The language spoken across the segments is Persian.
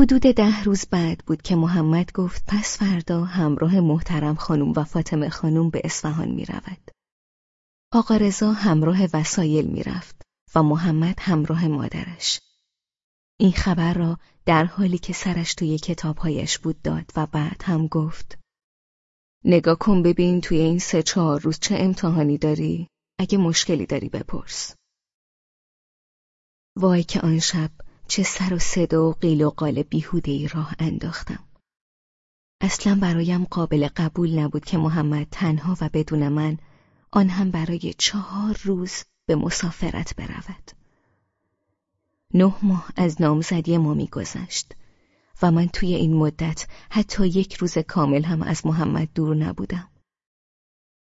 حدود ده روز بعد بود که محمد گفت پس فردا همراه محترم خانم و فاطمه خانم به اصفهان می رود. آقا رضا همراه وسایل می رفت و محمد همراه مادرش. این خبر را در حالی که سرش توی کتابهایش بود داد و بعد هم گفت نگاه کن ببین توی این سه چهار روز چه امتحانی داری؟ اگه مشکلی داری بپرس. وای که آن شب چه سر و صدا و قیل و قال بیهوده ای راه انداختم. اصلا برایم قابل قبول نبود که محمد تنها و بدون من آن هم برای چهار روز به مسافرت برود. نه ماه از نامزدی ما میگذشت و من توی این مدت حتی یک روز کامل هم از محمد دور نبودم.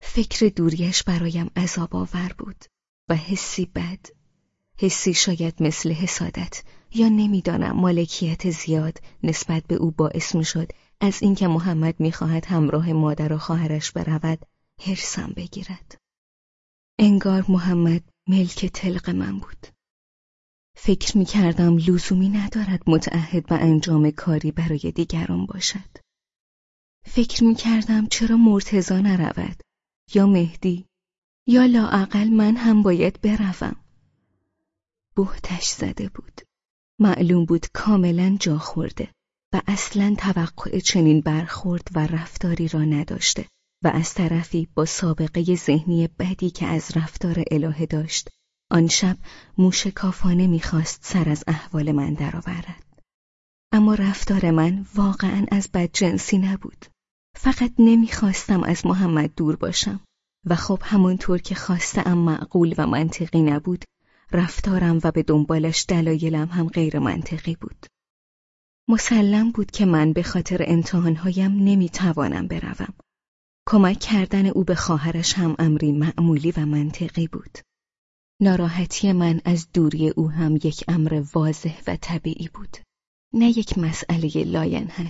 فکر دوریش برایم عذاب آور بود و حسی بد حسی شاید مثل حسادت یا نمی‌دانم مالکیت زیاد نسبت به او باعث می شد از اینکه محمد می‌خواهد همراه مادر و خواهرش برود هرسم بگیرد. انگار محمد ملک تلق من بود. فکر می کردم لزومی ندارد متعهد به انجام کاری برای دیگران باشد. فکر می کردم چرا مرتزا نرود یا مهدی یا لاعقل من هم باید بروم. بهتش زده بود. معلوم بود کاملا جا خورده و اصلا توقع چنین برخورد و رفتاری را نداشته و از طرفی با سابقه ذهنی بدی که از رفتار الهه داشت آن شب موشکافانه می‌خواست سر از احوال من درآورد. اما رفتار من واقعا از بدجنسی نبود. فقط نمی‌خواستم از محمد دور باشم و خب همونطور که خواستم معقول و منطقی نبود رفتارم و به دنبالش دلایلم هم غیر منطقی بود. مسلم بود که من به خاطر امتحانهایم نمی‌توانم بروم. کمک کردن او به خواهرش هم امری معمولی و منطقی بود. ناراحتی من از دوری او هم یک امر واضح و طبیعی بود. نه یک مسئله لاینحل.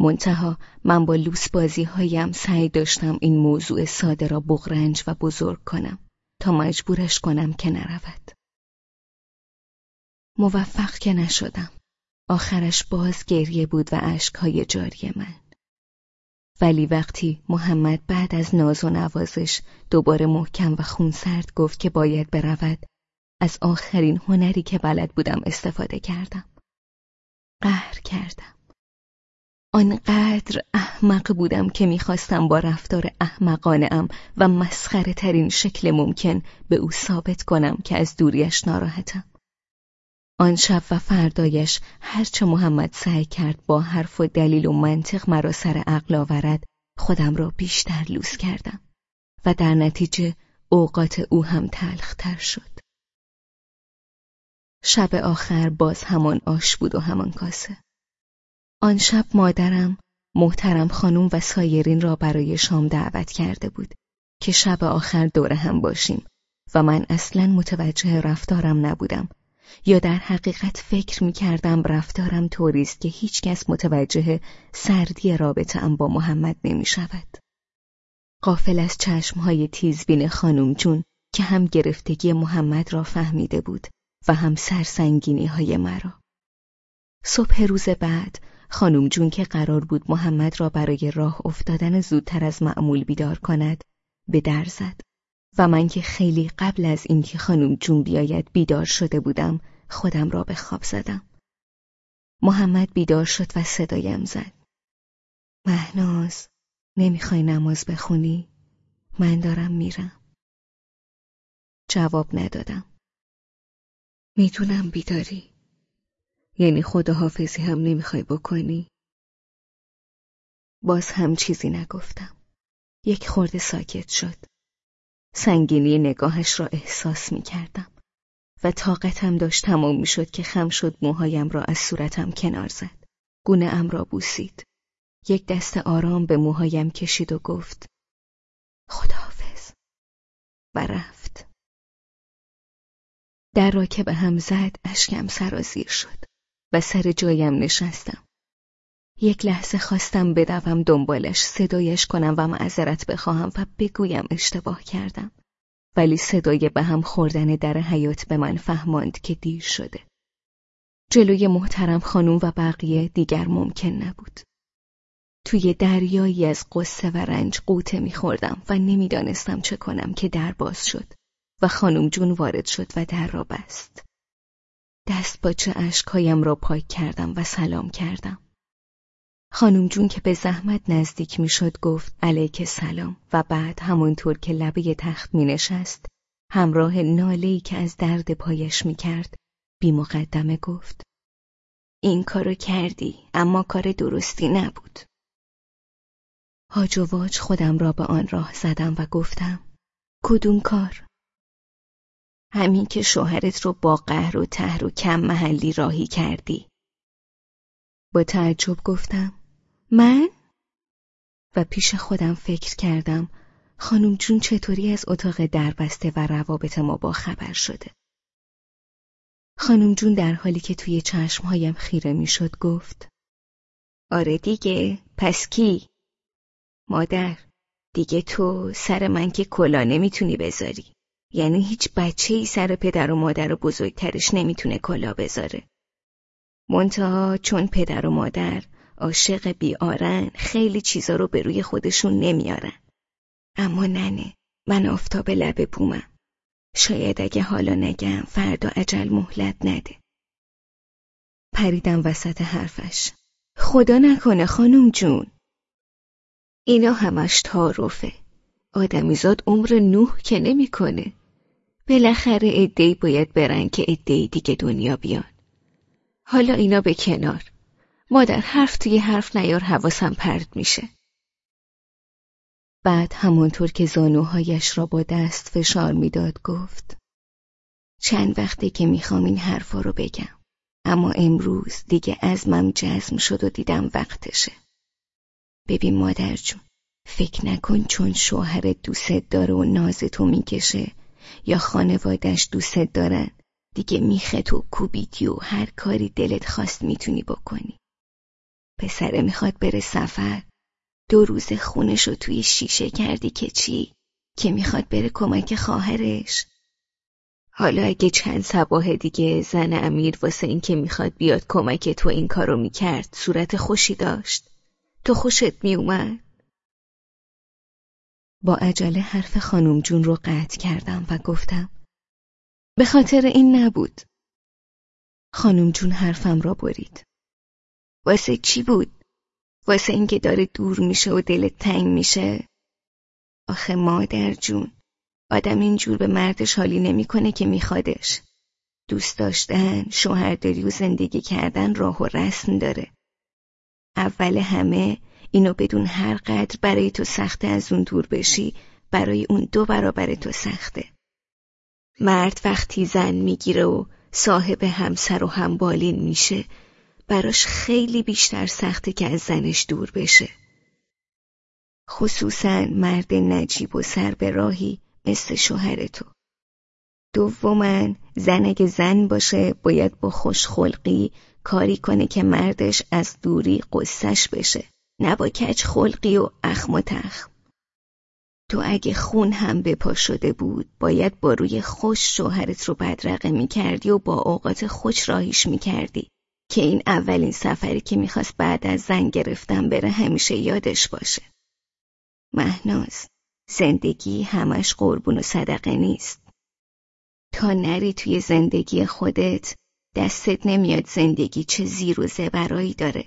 منتها من با لوس بازی هایم سعی داشتم این موضوع ساده را بغرنج و بزرگ کنم تا مجبورش کنم که نرود. موفق که نشدم. آخرش باز گریه بود و اشکهای جاری من. ولی وقتی محمد بعد از ناز و نوازش دوباره محکم و خونسرد گفت که باید برود از آخرین هنری که بلد بودم استفاده کردم قهر کردم آنقدر احمق بودم که می‌خواستم با رفتار احمقانه ام و مسخره ترین شکل ممکن به او ثابت کنم که از دوریش ناراحتم آن شب و فردایش هرچه محمد سعی کرد با حرف و دلیل و منطق مرا سر عقل آورد خودم را بیشتر لوس کردم و در نتیجه اوقات او هم تلختر شد. شب آخر باز همان آش بود و همان کاسه. آن شب مادرم محترم خانم و سایرین را برای شام دعوت کرده بود که شب آخر دور هم باشیم و من اصلا متوجه رفتارم نبودم یا در حقیقت فکر می کردم رفتارم طوریست که هیچکس متوجه سردی رابطه ام با محمد نمی شود. قافل از چشمهای تیزبین خانم جون که هم گرفتگی محمد را فهمیده بود و هم سرسنگینی های مرا. صبح روز بعد خانم جون که قرار بود محمد را برای راه افتادن زودتر از معمول بیدار کند به در زد و من که خیلی قبل از اینکه خانم جون بیاید بیدار شده بودم خودم را به خواب زدم. محمد بیدار شد و صدایم زد. مهناز نمی‌خوای نماز بخونی؟ من دارم میرم. جواب ندادم. می‌دونم بیداری. یعنی خداحافظی هم نمی‌خوای بکنی؟ باز هم چیزی نگفتم. یک خورده ساکت شد. سنگینی نگاهش را احساس می کردم و طاقتم داشت تمام می شد که خم شد موهایم را از صورتم کنار زد. گونه ام را بوسید. یک دست آرام به موهایم کشید و گفت خداحافظ و رفت. در را که به هم زد اشکم سرازیر شد و سر جایم نشستم. یک لحظه خواستم بدوم دنبالش صدایش کنم و معذرت بخواهم و بگویم اشتباه کردم ولی صدای به هم خوردن در حیات به من فهماند که دیر شده جلوی محترم خانوم و بقیه دیگر ممکن نبود. توی دریایی از قصه و رنج قوطه میخوردم و نمی‌دانستم چه کنم که در باز شد و خانم جون وارد شد و در را بست. دست با چه را پاک کردم و سلام کردم. خانم جون که به زحمت نزدیک می‌شد گفت علیک سلام و بعد همونطور که لبه تخت می نشست همراه نالهی که از درد پایش می کرد بی مقدمه گفت این کارو کردی اما کار درستی نبود. هاج واج خودم را به آن راه زدم و گفتم کدوم کار؟ همین که شوهرت رو با قهر و تهر و کم محلی راهی کردی. با تعجب گفتم من؟ و پیش خودم فکر کردم خانم جون چطوری از اتاق دربسته و روابط ما با خبر شده. خانم جون در حالی که توی چشمهایم خیره می‌شد گفت آره دیگه پس کی؟ مادر دیگه تو سر من که کلا نمی‌تونی بذاری یعنی هیچ بچه ای سر پدر و مادر و بزرگترش نمی‌تونه کلا بذاره. منتها چون پدر و مادر عاشق بیارن خیلی چیزا رو به روی خودشون نمیارن. اما ننه من آفتاب لب بومم. شاید اگه حالا نگم فردا عجل مهلت نده. پریدم وسط حرفش. خدا نکنه خانم جون. اینا همش تعارفه. آدمیزاد عمر نوح که نمی‌کنه. بالاخره ادهی باید برن که ادهی دیگه دنیا بیان. حالا اینا به کنار. مادر حرف توی حرف نیار حواسم پرد میشه. بعد همونطور که زانوهایش را با دست فشار می‌داد گفت چند وقته که می‌خوام این حرفا رو بگم. اما امروز دیگه ازمم جزم شد و دیدم وقتشه. ببین مادر جون فکر نکن چون شوهر دوست داره و ناز می‌کشه یا خانوادش دوست دارن. دیگه میخت و کوبیدی و هر کاری دلت خواست می‌تونی بکنی. پسره می‌خواد بره سفر. دو روز خونش رو توی شیشه کردی که چی؟ که می‌خواد بره کمک خواهرش. حالا اگه چند سباه دیگه زن امیر واسه این که می‌خواد بیاد کمک تو این کارو می‌کرد صورت خوشی داشت. تو خوشت میومد؟ با عجله حرف خانم جون رو قطع کردم و گفتم به خاطر این نبود. خانم جون حرفم را برید. واسه چی بود؟ واسه اینکه داره دور میشه و دلت تنگ میشه؟ آخه مادر جون آدم اینجور به مردش حالی نمی‌کنه که میخوادش. دوست داشتن شوهرداری و زندگی کردن راه و رسم داره. اول همه اینو بدون هر قدر برای تو سخته از اون دور بشی برای اون دو برابر تو سخته مرد وقتی زن می‌گیره و صاحب همسر و همبالین میشه براش خیلی بیشتر سخته که از زنش دور بشه. خصوصا مرد نجیب و سر به راهی مثل شوهر تو. دوما زن اگه زن باشه باید با خوشخلقی کاری کنه که مردش از دوری قصهش بشه نه با کچ خلقی و اخم و تخم تو اگه خون هم به پا شده بود باید با روی خوش شوهرت رو بدرقه می‌کردی و با اوقات خوش راهیش می‌کردی که این اولین سفری که می‌خواست بعد از زن گرفتن بره همیشه یادش باشه. مهناز زندگی همش قربون و صدقه نیست. تا نری توی زندگی خودت دستت نمیاد زندگی چه زیر و زبرایی داره.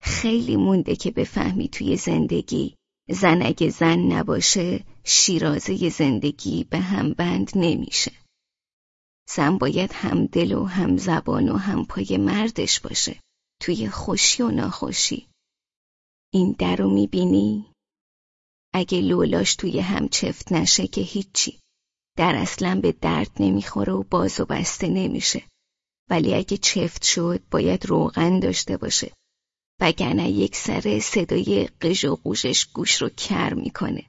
خیلی مونده که بفهمی توی زندگی. زن اگه زن نباشه شیرازه زندگی به هم بند نمیشه. زن باید هم دل و هم زبان و هم پای مردش باشه. توی خوشی و ناخوشی. این در رو می‌بینی؟ اگه لولاش توی هم چفت نشه که هیچی. در اصلا به درد نمی‌خوره و باز و بسته نمیشه. ولی اگه چفت شد باید روغن داشته باشه. وگرنه یک سر صدای قژ و قوشش گوش رو کر می‌کنه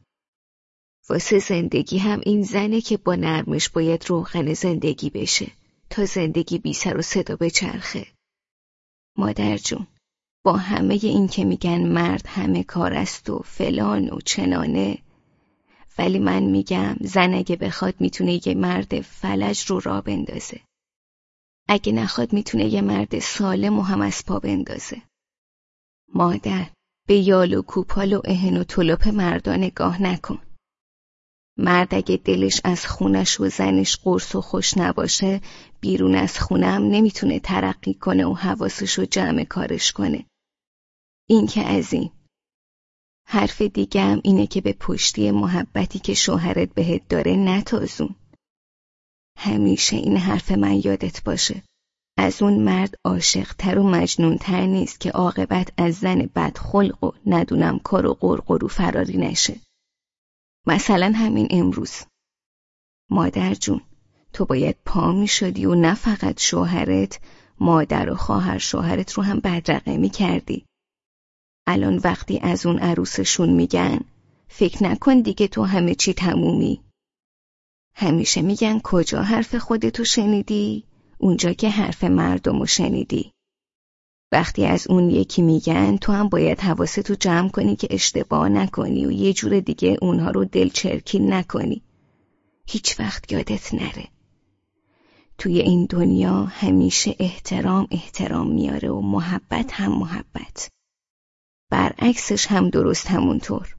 واسه زندگی هم این زنه که با نرمش باید روغن زندگی بشه تا زندگی بی سر و صدا بچرخه. مادر جون با همه این که میگن مرد همه کار است و فلان و چنانه ولی من میگم زن اگه بخواد می‌تونه یه مرد فلج رو را بندازه. اگه نخواد می‌تونه یه مرد سالم و هم از پا بندازه. مادر به یال و کوپال و اهن و طلوپ مردان نگاه نکن. مرد اگه دلش از خونش و زنش قرص و خوش نباشه بیرون از خونم نمی‌تونه ترقی کنه و حواسش رو جمع کارش کنه. این که از این. حرف دیگم اینه که به پشتی محبتی که شوهرت بهت داره نتازون. همیشه این حرف من یادت باشه. از اون مرد عاشقتر و مجنونتر نیست که عاقبت از زن بدخلق و ندونم کار و قرقرو فراری نشه. مثلا همین امروز. مادر جون تو باید پا می شدی و نه فقط شوهرت مادر و خواهر شوهرت رو هم بدرقه می کردی. الان وقتی از اون عروسشون میگن فکر نکن دیگه تو همه چی تمومی. همیشه میگن کجا حرف خودتو شنیدی؟ اونجا که حرف مردمو شنیدی. وقتی از اون یکی میگن تو هم باید حواستو جمع کنی که اشتباه نکنی و یه جور دیگه اونها رو دلچرکی نکنی. هیچ وقت یادت نره. توی این دنیا همیشه احترام احترام میاره و محبت هم محبت. برعکسش هم درست همونطور.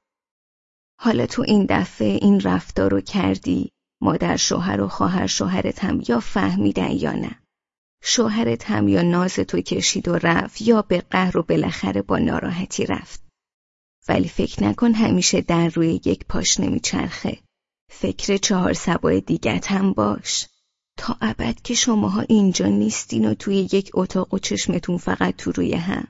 حالا تو این دفعه این رفتار رو کردی مادر شوهر و خواهر شوهرت هم یا فهمیدن یا نه. شوهرت هم یا ناز تو کشید و رفت یا به قهر و بالاخره با ناراحتی رفت. ولی فکر نکن همیشه در روی یک پاش نمیچرخه. فکر چهار سبای دیگت هم باش. تا ابد که شماها اینجا نیستین و توی یک اتاق و چشمتون فقط تو روی هم.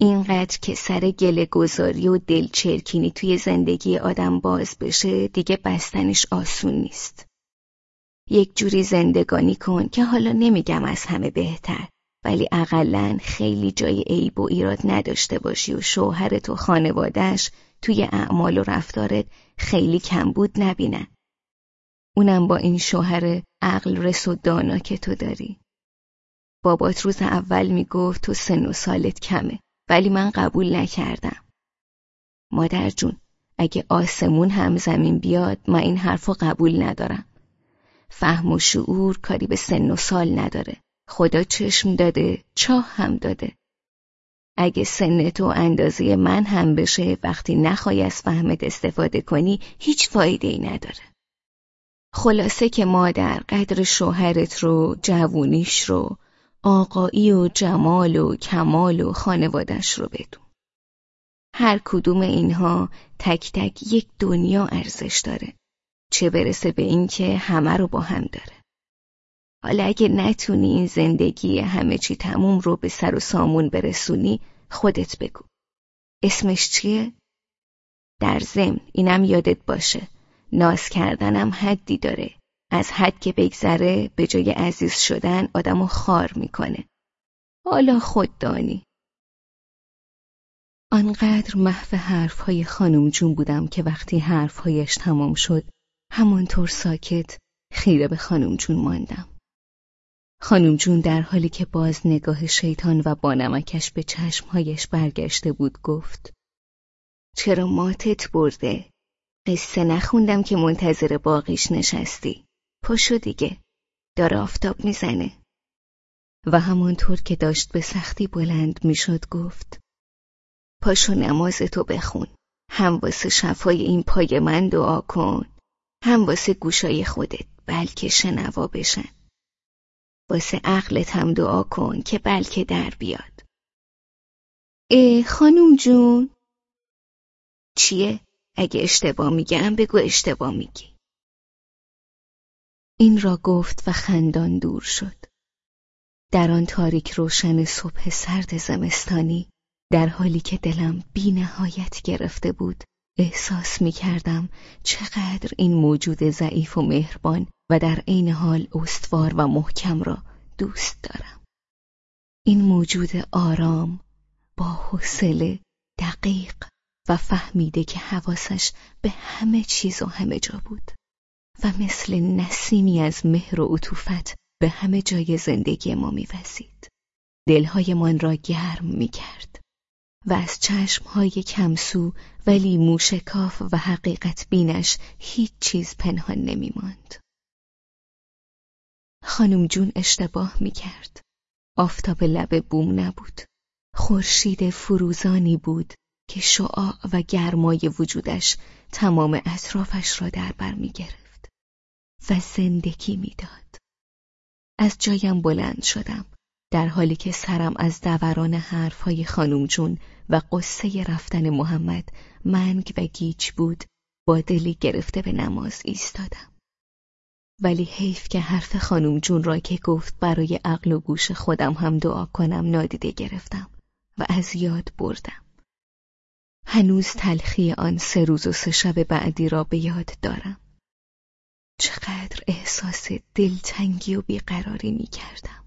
اینقدر که سر گله گذاری و دلچرکینی توی زندگی آدم باز بشه دیگه بستنش آسون نیست. یک جوری زندگانی کن که حالا نمیگم از همه بهتر ولی اقلا خیلی جای عیب و ایراد نداشته باشی و شوهرت و خانوادهش توی اعمال و رفتارت خیلی کم بود نبینن. اونم با این شوهر عقل رس و دانا که تو داری. بابات روز اول می‌گفت تو سن و سالت کمه ولی من قبول نکردم. مادر جون اگه آسمون هم زمین بیاد من این حرفو قبول ندارم. فهم و شعور کاری به سن و سال نداره. خدا چشم داده چاه هم داده. اگه سن تو اندازه من هم بشه وقتی نخوای از فهمت استفاده کنی هیچ فایده ای نداره. خلاصه که مادر قدر شوهرت رو جوونیش رو آقایی و جمال و کمال و خانوادش رو بدون. هر کدوم اینها تک تک یک دنیا ارزش داره. چه برسه به اینکه همه رو با هم داره. حالا اگه نتونی این زندگی همه چی تموم رو به سر و سامون برسونی خودت بگو. اسمش چیه؟ در ضمن اینم یادت باشه. ناز کردنم حدی داره. از حد که بگذره به جای عزیز شدن آدمو خار می‌کنه. حالا خود دانی. آنقدر محو حرفهای خانم جون بودم که وقتی حرفهایش تمام شد همانطور ساکت خیره به خانم جون ماندم. خانم جون در حالی که باز نگاه شیطان و بانمکش به چشمهایش برگشته بود گفت چرا ماتت برده؟ قصه نخوندم که منتظر باقیش نشستی. پاشو دیگه. داره آفتاب می‌زنه. و همانطور که داشت به سختی بلند می‌شد گفت پاشو نماز تو بخون. هم واسه شفای این پای من دعا کن. هم واسه گوشای خودت بلکه شنوا بشن. واسه عقلت هم دعا کن که بلکه در بیاد. اه خانوم جون. چیه؟ اگه اشتباه میگم بگو اشتباه میگی. این را گفت و خندان دور شد. در آن تاریک روشن صبح سرد زمستانی در حالی که دلم بی نهایت گرفته بود احساس می کردم چقدر این موجود ضعیف و مهربان و در عین حال استوار و محکم را دوست دارم. این موجود آرام با حوصله دقیق و فهمیده که حواسش به همه چیز و همه جا بود. و مثل نسیمی از مهر و عطوفت به همه جای زندگی ما میوزید. دلهایمان را گرم می‌کرد و از چشمهای کمسو ولی موشکاف و حقیقت بینش هیچ چیز پنهان نمیماند. خانم جون اشتباه می کرد. آفتاب لب بوم نبود. خورشید فروزانی بود که شعاع و گرمای وجودش تمام اطرافش را در بر می گرفت و زندگی می‌داد. از جایم بلند شدم در حالی که سرم از دوران حرفهای خانم جون و قصه رفتن محمد منگ و گیج بود با دلی گرفته به نماز ایستادم. ولی حیف که حرف خانم جون را که گفت برای عقل و گوش خودم هم دعا کنم نادیده گرفتم و از یاد بردم. هنوز تلخی آن سه روز و سه شب بعدی را به یاد دارم. چقدر احساس دلتنگی و بیقراری می کردم.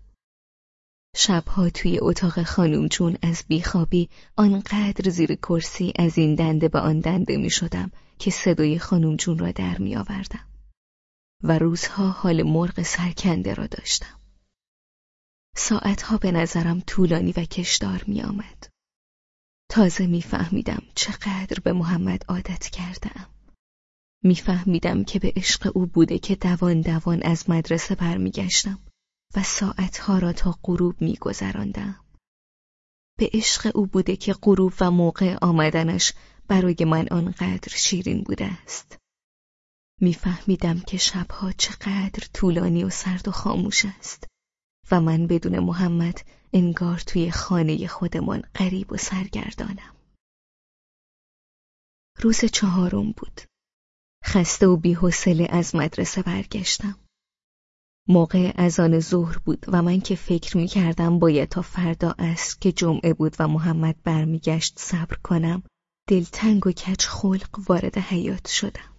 شبها توی اتاق خانم جون از بیخوابی آنقدر زیر کرسی از این دنده به آن دنده می شدم که صدای خانم جون را در می آوردم. و روزها حال مرغ سرکنده را داشتم. ساعتها به نظرم طولانی و کشدار می آمد. تازه میفهمیدم چقدر به محمد عادت کردم. میفهمیدم که به عشق او بوده که دوان دوان از مدرسه برمیگشتم و ساعتها را تا غروب میگذراندم. به عشق او بوده که غروب و موقع آمدنش برای من آنقدر شیرین بوده است. میفهمیدم که شبها چقدر طولانی و سرد و خاموش است و من بدون محمد انگار توی خانه خودمان غریب و سرگردانم. روز چهارم بود. خسته و بیحوصله از مدرسه برگشتم. موقع اذان ظهر بود و من که فکر می کردم باید تا فردا است که جمعه بود و محمد برمیگشت صبر کنم دلتنگ و کچ خلق وارد حیات شدم.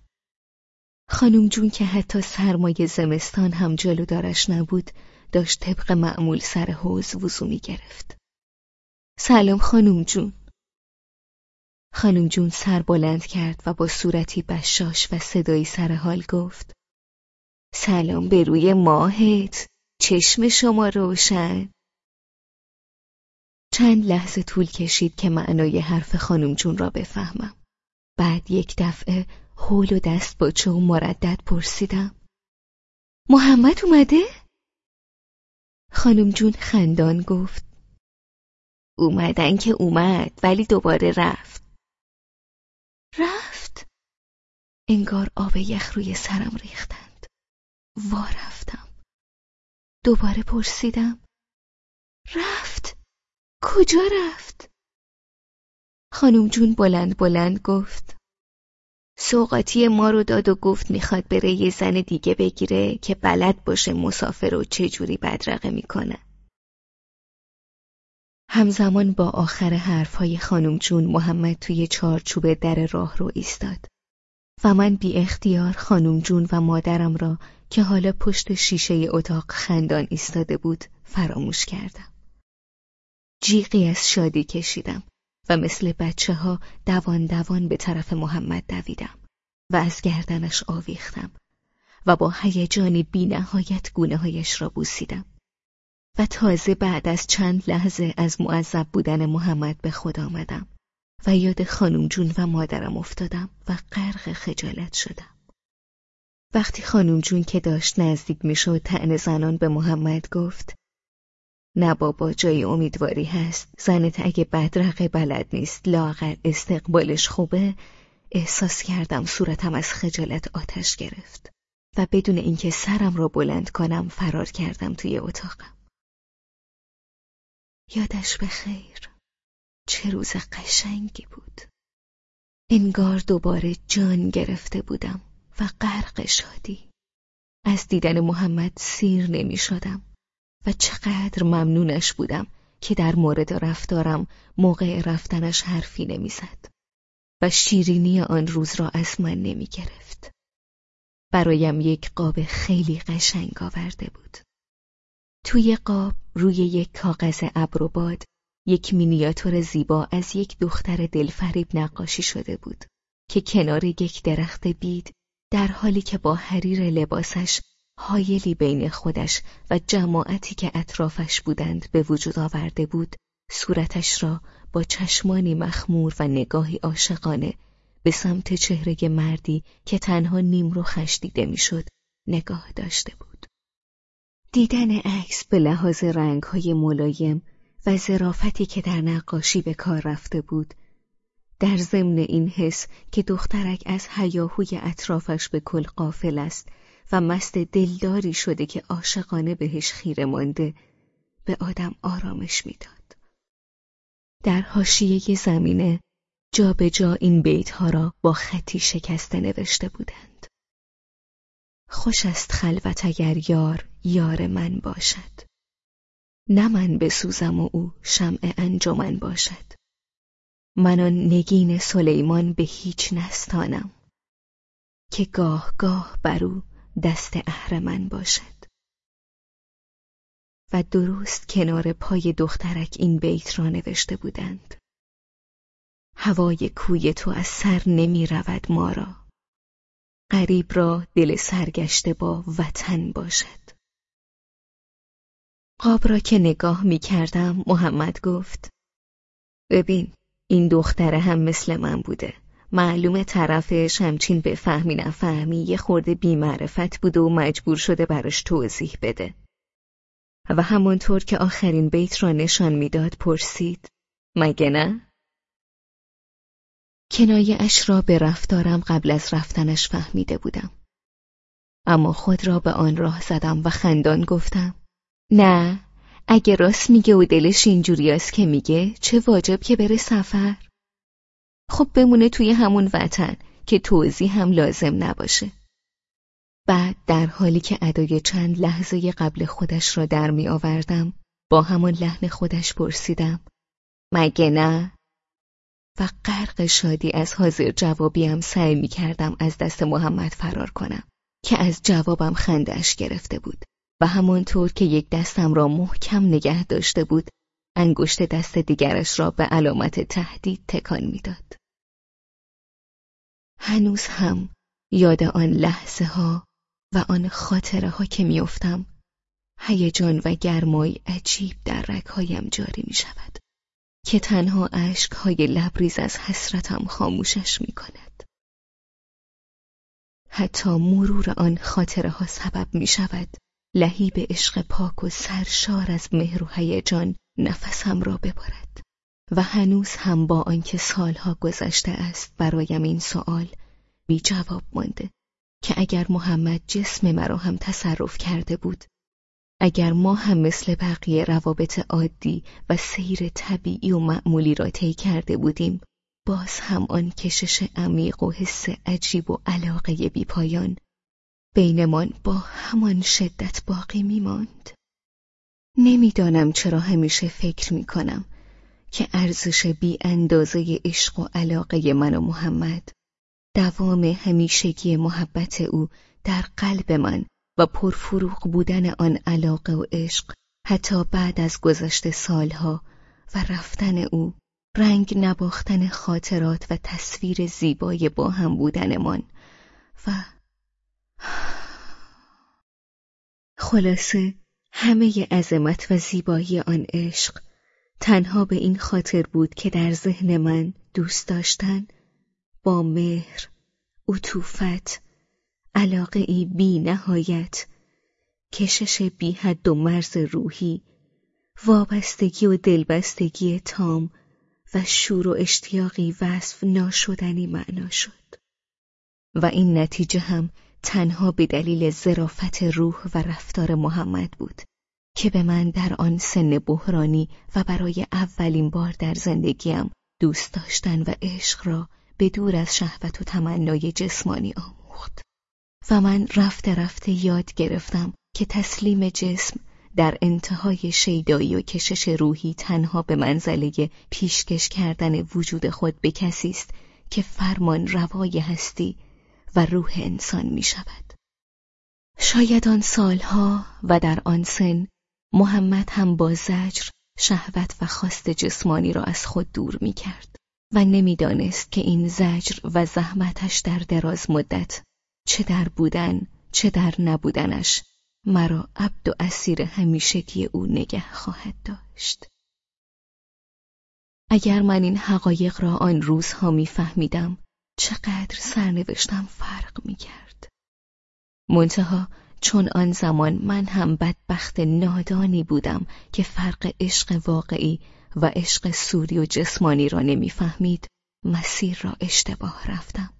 خانم جون که حتی سرمایه زمستان هم جلو دارش نبود داشت طبق معمول سر حوز وضو می گرفت. سلام خانم جون. خانم جون سر بلند کرد و با صورتی بشاش و صدایی سر حال گفت. سلام به روی ماهت. چشم شما روشن. چند لحظه طول کشید که معنای حرف خانم جون را بفهمم. بعد یک دفعه حول و دست با و مردد پرسیدم. محمد اومده؟ خانم جون خندان گفت. اومدن که اومد ولی دوباره رفت. رفت. انگار آب یخ روی سرم ریختند. وا رفتم. دوباره پرسیدم رفت؟ کجا رفت؟ خانم جون بلند بلند گفت سوقاتی ما رو داد و گفت می‌خواد بره یه زن دیگه بگیره که بلد باشه مسافر رو چجوری بدرقه می‌کنه. همزمان با آخر حرفهای خانم جون محمد توی چارچوب در راه رو ایستاد و من بی اختیار خانم جون و مادرم را که حالا پشت شیشه اتاق خندان ایستاده بود فراموش کردم. جیغی از شادی کشیدم و مثل بچه ها دوان دوان به طرف محمد دویدم و از گردنش آویختم و با هیجانی بی نهایت گونه هایش را بوسیدم و تازه بعد از چند لحظه از معذب بودن محمد به خود آمدم و یاد خانم جون و مادرم افتادم و غرق خجالت شدم. وقتی خانم جون که داشت نزدیک می‌شد تن زنان به محمد گفت نه بابا جای امیدواری هست. زنت اگه بدرقه بلد نیست لاغر استقبالش خوبه. احساس کردم صورتم از خجالت آتش گرفت و بدون اینکه سرم را بلند کنم فرار کردم توی اتاقم. یادش به خیر چه روز قشنگی بود انگار دوباره جان گرفته بودم و غرق شادی از دیدن محمد سیر نمی شدم و چقدر ممنونش بودم که در مورد رفتارم موقع رفتنش حرفی نمی‌زد و شیرینی آن روز را از من نمی گرفت. برایم یک قاب خیلی قشنگ آورده بود. توی قاب روی یک کاغذ ابر و باد یک مینیاتور زیبا از یک دختر دلفریب نقاشی شده بود که کنار یک درخت بید در حالی که با حریر لباسش حایلی بین خودش و جماعتی که اطرافش بودند به وجود آورده بود صورتش را با چشمانی مخمور و نگاهی عاشقانه به سمت چهره مردی که تنها نیم رو دیده می‌شد نگاه داشته بود. دیدن عکس به لحاظ رنگهای ملایم و ظرافتی که در نقاشی به کار رفته بود در ضمن این حس که دخترک از هیاهوی اطرافش به کل قافل است و مست دلداری شده که عاشقانه بهش خیره مانده به آدم آرامش می‌داد. در حاشیه زمینه جا به جا این بیت ها را با خطی شکسته نوشته بودند. خوش است خلوت اگر یار یار من باشد. نه من بسوزم و او شمع انجمن باشد. من آن نگین سلیمان به هیچ نستانم که گاه گاه بر او دست اهرمن باشد و درست کنار پای دخترک این بیت را نوشته بودند هوای کوی تو از سر نمی رود ما را غریب را دل سرگشته با وطن باشد قاب را که نگاه می کردم محمد گفت ببین این دختره هم مثل من بوده. معلوم طرفش همچین به فهمی نفهمی یه خورده بیمعرفت بوده و مجبور شده براش توضیح بده. و همونطور که آخرین بیت را نشان می‌داد پرسید مگه نه؟ کنایه اش را به رفتارم قبل از رفتنش فهمیده بودم. اما خود را به آن راه زدم و خندان گفتم نه اگه راست میگه و دلش اینجوری است که میگه چه واجب که بره سفر؟ خب بمونه توی همون وطن که توضیح هم لازم نباشه. بعد در حالی که ادای چند لحظه قبل خودش را در می آوردم با همان لحن خودش پرسیدم مگه نه؟ و غرق شادی از حاضر جوابیم سعی می کردم از دست محمد فرار کنم که از جوابم خندش گرفته بود. و همانطور که یک دستم را محکم نگه داشته بود انگشت دست دیگرش را به علامت تهدید تکان می‌داد. هنوز هم یاد آن لحظه ها و آن خاطره ها که میافتم هیجان و گرمای عجیب در رگهایم جاری می شود که تنها های لبریز از حسرتم خاموشش می کند. حتی مرور آن خاطره ها سبب می شود لهیب عشق پاک و سرشار از مهر و هیجان نفسم را ببرد. و هنوز هم با آنکه سالها گذشته است برایم این سوال بی جواب مانده که اگر محمد جسم مرا هم تصرف کرده بود اگر ما هم مثل بقیه روابط عادی و سیر طبیعی و معمولی را طی کرده بودیم باز هم آن کشش عمیق و حس عجیب و علاقه بیپایان بینمان با همان شدت باقی میماند. نمی‌دانم چرا همیشه فکر می‌کنم که ارزش بی اندازه عشق و علاقه من و محمد دوام همیشگی محبت او در قلب من و پرفروغ بودن آن علاقه و عشق حتی بعد از گذشته سالها و رفتن او رنگ نباختن خاطرات و تصویر زیبای با هم بودنمان و خلاصه همه عظمت و زیبایی آن عشق تنها به این خاطر بود که در ذهن من دوست داشتن با مهر، عطوفت، علاقه ای بی نهایت، کشش بی حد و مرز روحی، وابستگی و دلبستگی تام و شور و اشتیاقی وصف ناشدنی معنا شد. و این نتیجه هم تنها به دلیل زرافت روح و رفتار محمد بود که به من در آن سن بحرانی و برای اولین بار در زندگیم دوست داشتن و عشق را به دور از شهوت و تمنای جسمانی آموخت و من رفته رفته یاد گرفتم که تسلیم جسم در انتهای شیدایی و کشش روحی تنها به منزله پیشکش کردن وجود خود به کسی است که فرمان روای هستی و روح انسان می شود. شاید آن سالها و در آن سن محمد هم با زجر شهوت و خواست جسمانی را از خود دور می کرد و نمی‌دانست که این زجر و زحمتش در دراز مدت چه در بودن چه در نبودنش مرا عبد و اسیر همیشگی او نگه خواهد داشت. اگر من این حقایق را آن روزها میفهمیدم چقدر سرنوشتم فرق می کرد. منتها چون آن زمان من هم بدبخت نادانی بودم که فرق عشق واقعی و عشق سوری و جسمانی را نمی‌فهمید مسیر را اشتباه رفتم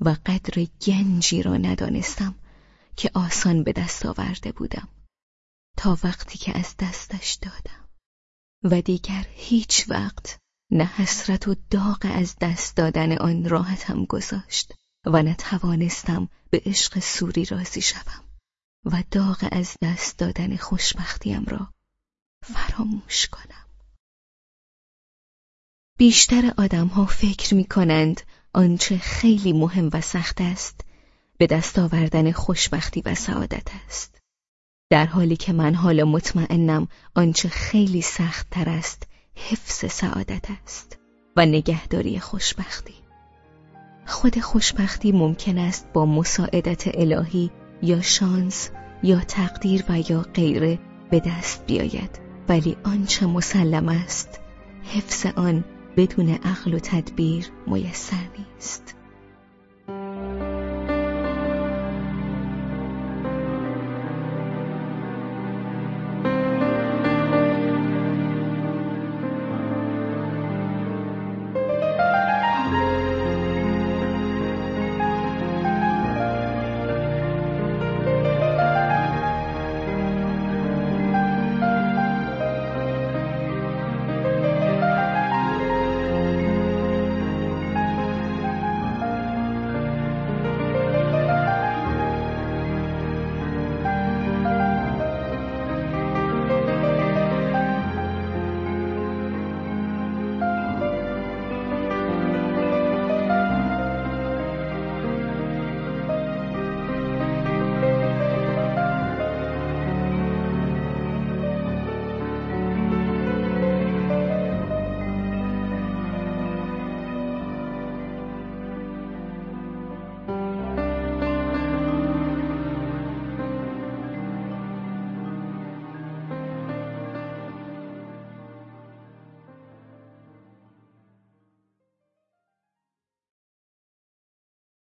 و قدر گنجی را ندانستم که آسان به دست آورده بودم تا وقتی که از دستش دادم و دیگر هیچ وقت نه حسرت و داغ از دست دادن آن راحتم گذاشت و نتوانستم به عشق سوری راضی شوم و داغ از دست دادن خوشبختیم را فراموش کنم. بیشتر آدمها فکر می کنند آنچه خیلی مهم و سخت است به دست آوردن خوشبختی و سعادت است. در حالی که من حالا مطمئنم آنچه خیلی سخت تر است حفظ سعادت است و نگهداری خوشبختی. خود خوشبختی ممکن است با مساعدت الهی یا شانس یا تقدیر و یا غیره به دست بیاید ولی آنچه مسلم است حفظ آن بدون عقل و تدبیر میسر نیست.